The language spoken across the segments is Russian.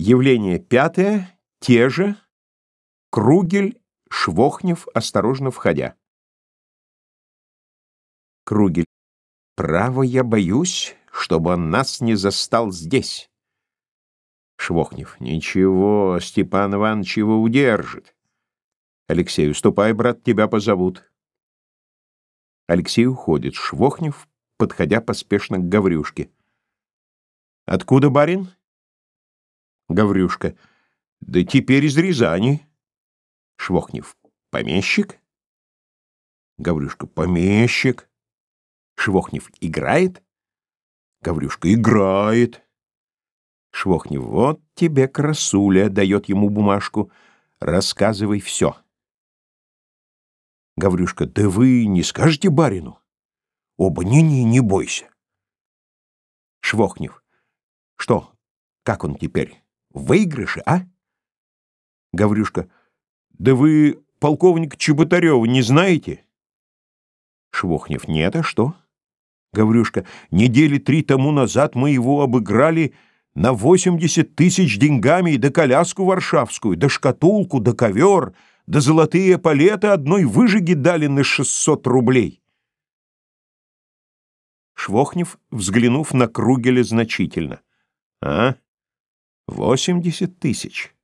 Явление пятое, те же, Кругель, Швохнев, осторожно входя. Кругель. Право, я боюсь, чтобы он нас не застал здесь. Швохнев. Ничего, Степан Иванович его удержит. Алексей, уступай, брат, тебя позовут. Алексей уходит. Швохнев, подходя поспешно к Гаврюшке. Откуда барин? Гаврюшка. Да теперь из Рязани. Швохнев. Помещик? Гаврюшка. Помещик. Швохнев. Играет? Гаврюшка. Играет. Швохнев. Вот тебе красуля, дает ему бумажку. Рассказывай все. Гаврюшка. Да вы не скажете барину? Оба. Не-не, не бойся. Швохнев. Что? Как он теперь? В выигрыше, а? Гаврюшка. Да вы полковник Чеботарева не знаете? Швохнев. Нет, а что? Гаврюшка. Недели три тому назад мы его обыграли на восемьдесят тысяч деньгами и да коляску варшавскую, да шкатулку, да ковер, да золотые палеты одной выжиги дали на шестьсот рублей. Швохнев, взглянув на Кругеля значительно. «А? Восемьдесят тысяч?»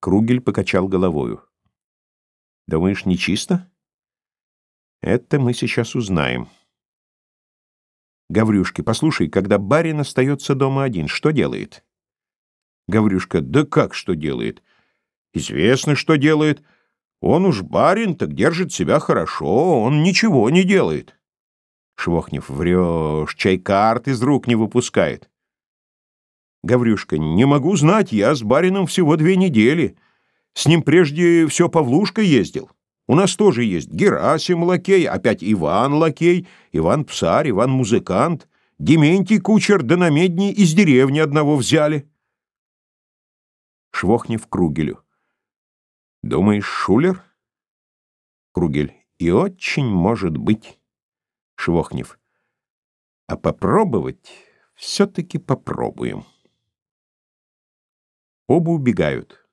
Кругель покачал головою. «Думаешь, нечисто?» «Это мы сейчас узнаем». Гаврюшки, послушай, когда барин остается дома один, что делает? Гаврюшка, да как что делает? Известно, что делает. Он уж барин, так держит себя хорошо, он ничего не делает. Швохнев, врешь, чай карт из рук не выпускает. Гаврюшка, не могу знать, я с барином всего две недели. С ним прежде все Павлушка ездил. У нас тоже есть Герасим лакей, опять Иван лакей, Иван псарь, Иван музыкант, Дементий кучер, да из деревни одного взяли. Швохнев Кругелю. Думаешь, Шулер? Кругель. И очень может быть. Швохнев. А попробовать все-таки попробуем. Оба убегают.